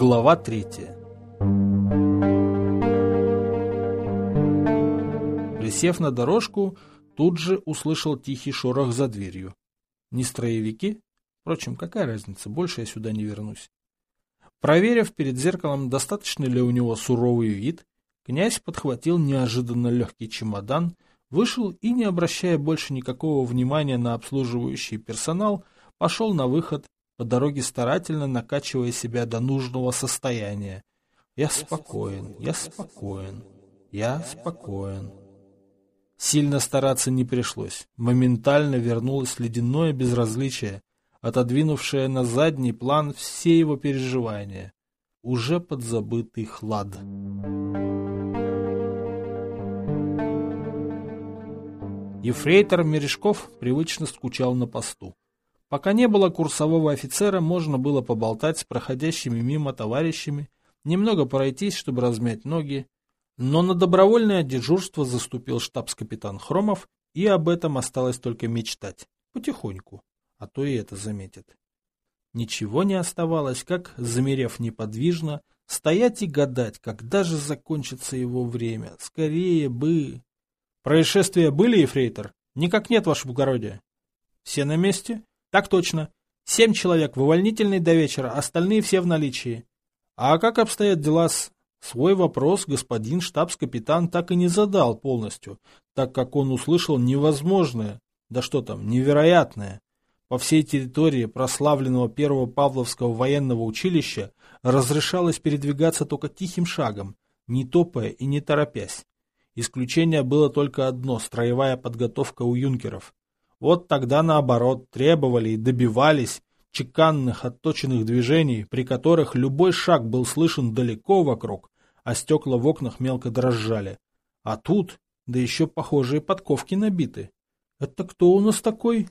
Глава третья. Присев на дорожку, тут же услышал тихий шорох за дверью. Не строевики? Впрочем, какая разница, больше я сюда не вернусь. Проверив перед зеркалом, достаточно ли у него суровый вид, князь подхватил неожиданно легкий чемодан, вышел и, не обращая больше никакого внимания на обслуживающий персонал, пошел на выход, по дороге старательно накачивая себя до нужного состояния. Я спокоен, я спокоен, я спокоен. Сильно стараться не пришлось. Моментально вернулось ледяное безразличие, отодвинувшее на задний план все его переживания. Уже подзабытый хлад. Ефрейтор Мережков привычно скучал на посту. Пока не было курсового офицера, можно было поболтать с проходящими мимо товарищами, немного пройтись, чтобы размять ноги. Но на добровольное дежурство заступил штабс-капитан Хромов, и об этом осталось только мечтать. Потихоньку. А то и это заметят. Ничего не оставалось, как, замерев неподвижно, стоять и гадать, когда же закончится его время. Скорее бы... Происшествия были, ефрейтор? Никак нет, ваше благородие. Все на месте? Так точно. Семь человек в увольнительной до вечера, остальные все в наличии. А как обстоят дела с... Свой вопрос господин штабс-капитан так и не задал полностью, так как он услышал невозможное, да что там, невероятное. По всей территории прославленного первого Павловского военного училища разрешалось передвигаться только тихим шагом, не топая и не торопясь. Исключение было только одно – строевая подготовка у юнкеров. Вот тогда, наоборот, требовали и добивались чеканных, отточенных движений, при которых любой шаг был слышен далеко вокруг, а стекла в окнах мелко дрожали. А тут, да еще похожие подковки набиты. Это кто у нас такой?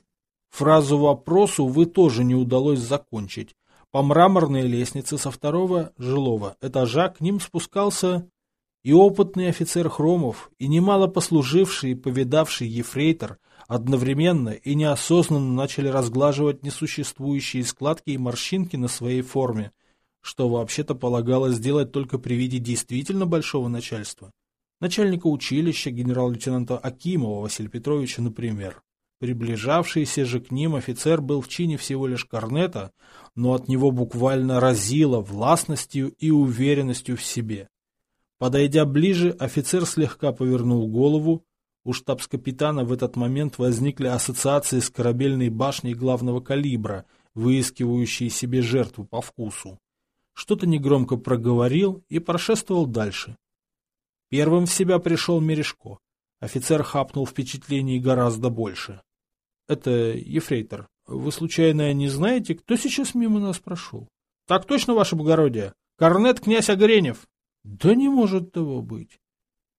Фразу вопросу вы тоже не удалось закончить. По мраморной лестнице со второго жилого этажа к ним спускался и опытный офицер Хромов, и немало послуживший и повидавший ефрейтор – одновременно и неосознанно начали разглаживать несуществующие складки и морщинки на своей форме, что вообще-то полагалось сделать только при виде действительно большого начальства. Начальника училища генерал-лейтенанта Акимова Василия Петровича, например. Приближавшийся же к ним офицер был в чине всего лишь корнета, но от него буквально разило властностью и уверенностью в себе. Подойдя ближе, офицер слегка повернул голову, у штабс-капитана в этот момент возникли ассоциации с корабельной башней главного калибра, выискивающие себе жертву по вкусу. Что-то негромко проговорил и прошествовал дальше. Первым в себя пришел Мережко. Офицер хапнул впечатлений гораздо больше. — Это ефрейтор. Вы, случайно, не знаете, кто сейчас мимо нас прошел? — Так точно, ваше благородие. Корнет князь Огренев. — Да не может того быть.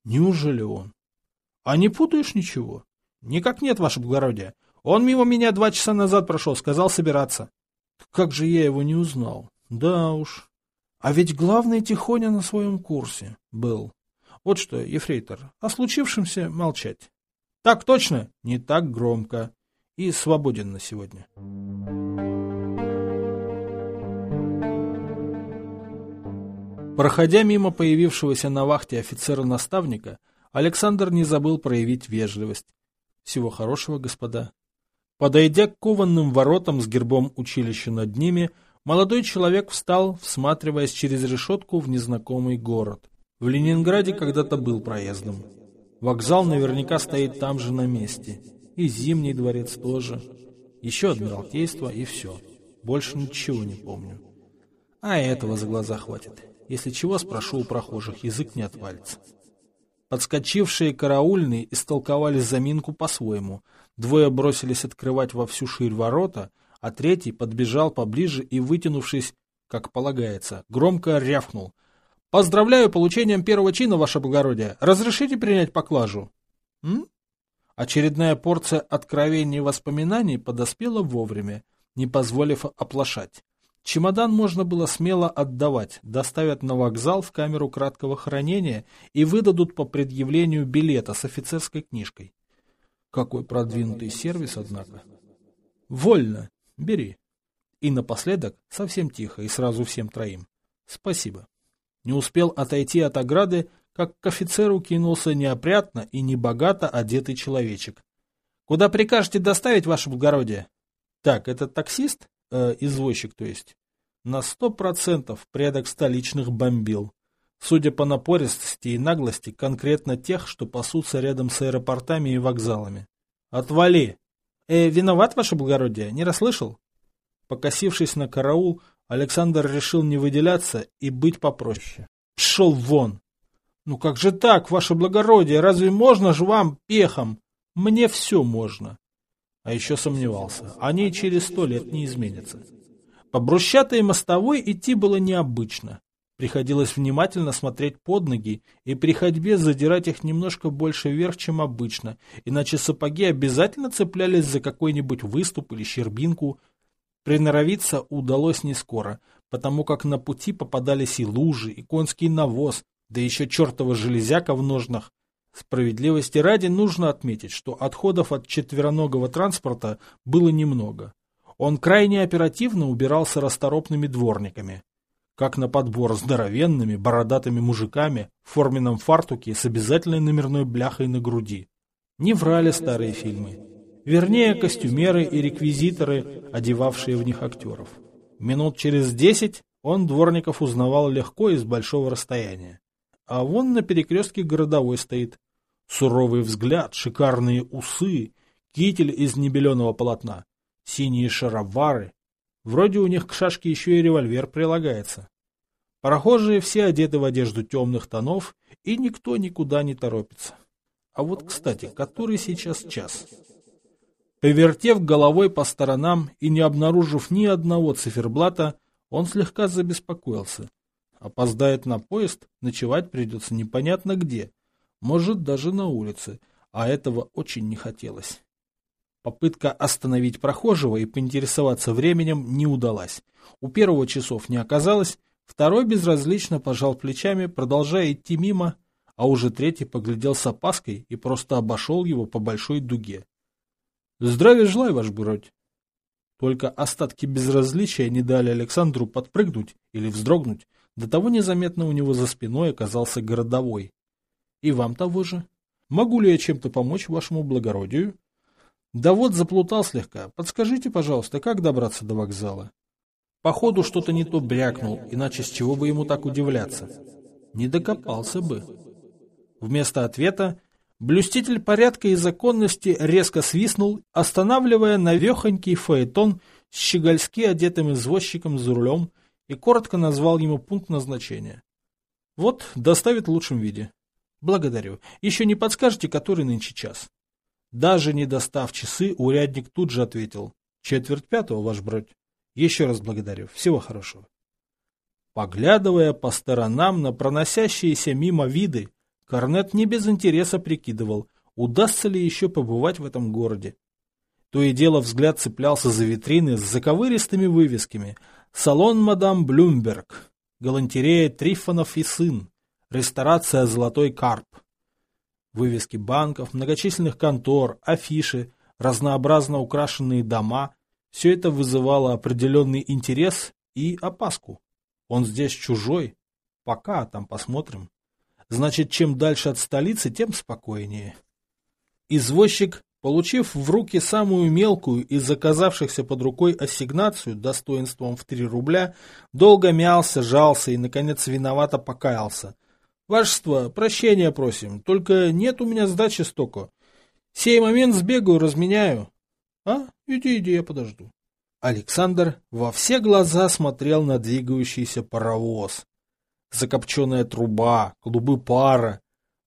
Неужели он? А не путаешь ничего? Никак нет, ваше благородие. Он мимо меня два часа назад прошел, сказал собираться. Как же я его не узнал? Да уж. А ведь главный Тихоня на своем курсе был. Вот что, ефрейтор, о случившемся молчать. Так точно, не так громко. И свободен на сегодня. Проходя мимо появившегося на вахте офицера-наставника, Александр не забыл проявить вежливость. Всего хорошего, господа. Подойдя к кованным воротам с гербом училища над ними, молодой человек встал, всматриваясь через решетку в незнакомый город. В Ленинграде когда-то был проездом. Вокзал наверняка стоит там же на месте. И Зимний дворец тоже. Еще Адмиралтейство и все. Больше ничего не помню. А этого за глаза хватит. Если чего, спрошу у прохожих, язык не отвалится. Подскочившие караульные истолковали заминку по-своему. Двое бросились открывать во всю ширь ворота, а третий подбежал поближе и, вытянувшись, как полагается, громко рявкнул. «Поздравляю получением первого чина, ваше благородие! Разрешите принять поклажу?» М? Очередная порция откровений и воспоминаний подоспела вовремя, не позволив оплошать. Чемодан можно было смело отдавать, доставят на вокзал в камеру краткого хранения и выдадут по предъявлению билета с офицерской книжкой. Какой продвинутый сервис, однако. Вольно, бери. И напоследок, совсем тихо и сразу всем троим. Спасибо. Не успел отойти от ограды, как к офицеру кинулся неопрятно и небогато одетый человечек. Куда прикажете доставить, ваше благородие? Так, это таксист? Э, извозчик, то есть. На сто процентов предок столичных бомбил. Судя по напористости и наглости, конкретно тех, что пасутся рядом с аэропортами и вокзалами. Отвали! Э, виноват, ваше благородие, не расслышал? Покосившись на караул, Александр решил не выделяться и быть попроще. Шел вон! Ну как же так, ваше благородие, разве можно же вам пехом? Мне все можно. А еще сомневался, они через сто лет не изменятся. По брусчатой мостовой идти было необычно. Приходилось внимательно смотреть под ноги и при ходьбе задирать их немножко больше вверх, чем обычно, иначе сапоги обязательно цеплялись за какой-нибудь выступ или щербинку. Приноровиться удалось не скоро, потому как на пути попадались и лужи, и конский навоз, да еще чертова железяка в ножнах, Справедливости ради нужно отметить, что отходов от четвероногого транспорта было немного. Он крайне оперативно убирался расторопными дворниками. Как на подбор здоровенными, бородатыми мужиками в форменном фартуке с обязательной номерной бляхой на груди. Не врали старые фильмы. Вернее, костюмеры и реквизиторы, одевавшие в них актеров. Минут через десять он дворников узнавал легко и с большого расстояния. А вон на перекрестке городовой стоит. Суровый взгляд, шикарные усы, китель из небеленого полотна, синие шаровары. Вроде у них к шашке еще и револьвер прилагается. Прохожие все одеты в одежду темных тонов, и никто никуда не торопится. А вот, кстати, который сейчас час? Повертев головой по сторонам и не обнаружив ни одного циферблата, он слегка забеспокоился. Опоздает на поезд, ночевать придется непонятно где, может даже на улице, а этого очень не хотелось. Попытка остановить прохожего и поинтересоваться временем не удалась. У первого часов не оказалось, второй безразлично пожал плечами, продолжая идти мимо, а уже третий поглядел с опаской и просто обошел его по большой дуге. «Здравия желаю, ваш бродь!» Только остатки безразличия не дали Александру подпрыгнуть или вздрогнуть, до того незаметно у него за спиной оказался городовой. И вам того же. Могу ли я чем-то помочь вашему благородию? Да вот заплутал слегка. Подскажите, пожалуйста, как добраться до вокзала? Походу что-то не то брякнул, иначе с чего бы ему так удивляться? Не докопался бы. Вместо ответа блюститель порядка и законности резко свистнул, останавливая навехонький фаэтон с щегольски одетым извозчиком за рулем, и коротко назвал ему пункт назначения. Вот, доставит в лучшем виде. Благодарю. Еще не подскажете, который нынче час? Даже не достав часы, урядник тут же ответил. Четверть пятого, ваш бродь. Еще раз благодарю. Всего хорошего. Поглядывая по сторонам на проносящиеся мимо виды, Корнет не без интереса прикидывал, удастся ли еще побывать в этом городе. То и дело взгляд цеплялся за витрины с заковыристыми вывесками, Салон мадам Блюмберг, галантерея Трифонов и сын, ресторация «Золотой карп». Вывески банков, многочисленных контор, афиши, разнообразно украшенные дома – все это вызывало определенный интерес и опаску. Он здесь чужой. Пока, там посмотрим. Значит, чем дальше от столицы, тем спокойнее. Извозчик Получив в руки самую мелкую из заказавшихся под рукой ассигнацию достоинством в 3 рубля, долго мялся, жался и, наконец, виновато покаялся. «Вашество, прощения просим, только нет у меня сдачи стока. Сей момент сбегаю, разменяю». «А, иди, иди, я подожду». Александр во все глаза смотрел на двигающийся паровоз. Закопченная труба, клубы пара,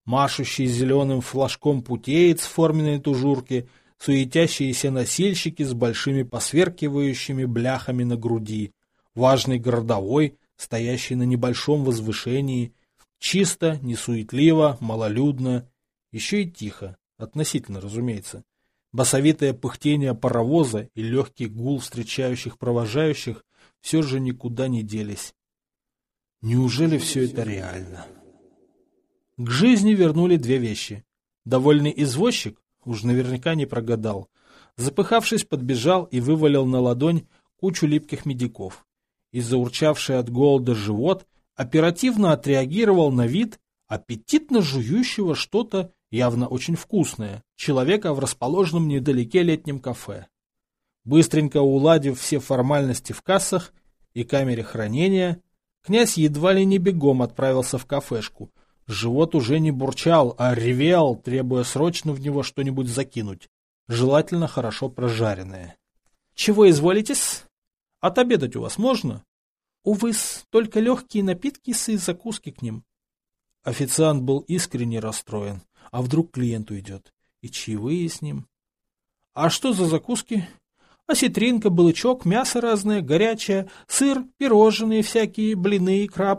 машущий зеленым флажком путеец в форменной тужурке, суетящиеся носильщики с большими посверкивающими бляхами на груди, важный городовой, стоящий на небольшом возвышении, чисто, несуетливо, малолюдно, еще и тихо, относительно, разумеется. Басовитое пыхтение паровоза и легкий гул встречающих провожающих все же никуда не делись. Неужели все это реально? К жизни вернули две вещи. Довольный извозчик, уж наверняка не прогадал, запыхавшись, подбежал и вывалил на ладонь кучу липких медиков. И заурчавший от голода живот оперативно отреагировал на вид аппетитно жующего что-то явно очень вкусное, человека в расположенном недалеке летнем кафе. Быстренько уладив все формальности в кассах и камере хранения, князь едва ли не бегом отправился в кафешку. Живот уже не бурчал, а ревел, требуя срочно в него что-нибудь закинуть, желательно хорошо прожаренное. — Чего изволитесь? Отобедать у вас можно? — Увы, только легкие напитки и закуски к ним. Официант был искренне расстроен. А вдруг клиент уйдет? И чаевые с ним? А что за закуски? Осетринка, балычок, мясо разное, горячее, сыр, пирожные всякие, блины, икра.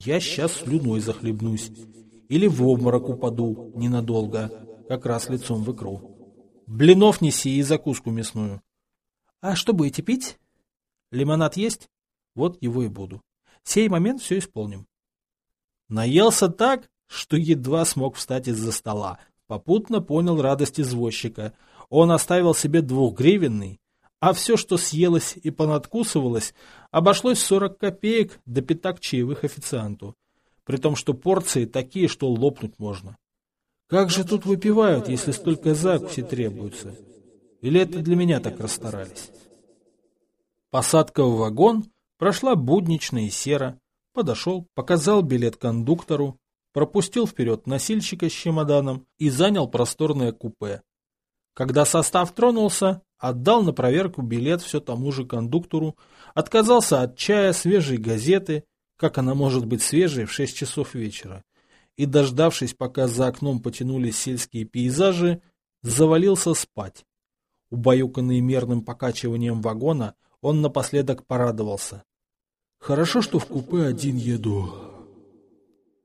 Я сейчас слюной захлебнусь. Или в обморок упаду ненадолго, как раз лицом в икру. Блинов неси и закуску мясную. А что будете пить? Лимонад есть? Вот его и буду. Сей момент все исполним. Наелся так, что едва смог встать из-за стола. Попутно понял радость извозчика. Он оставил себе двухгривенный, а все, что съелось и понадкусывалось, обошлось в сорок копеек до пятак чаевых официанту. При том, что порции такие, что лопнуть можно. Как же тут выпивают, если столько закуси требуется? Или это для меня так расстарались? Посадка в вагон прошла буднично и серо. Подошел, показал билет кондуктору, пропустил вперед носильщика с чемоданом и занял просторное купе. Когда состав тронулся, отдал на проверку билет все тому же кондуктору, отказался от чая, свежей газеты, как она может быть свежей в 6 часов вечера, и, дождавшись, пока за окном потянулись сельские пейзажи, завалился спать. Убаюканный мерным покачиванием вагона, он напоследок порадовался. «Хорошо, что в купе один еду».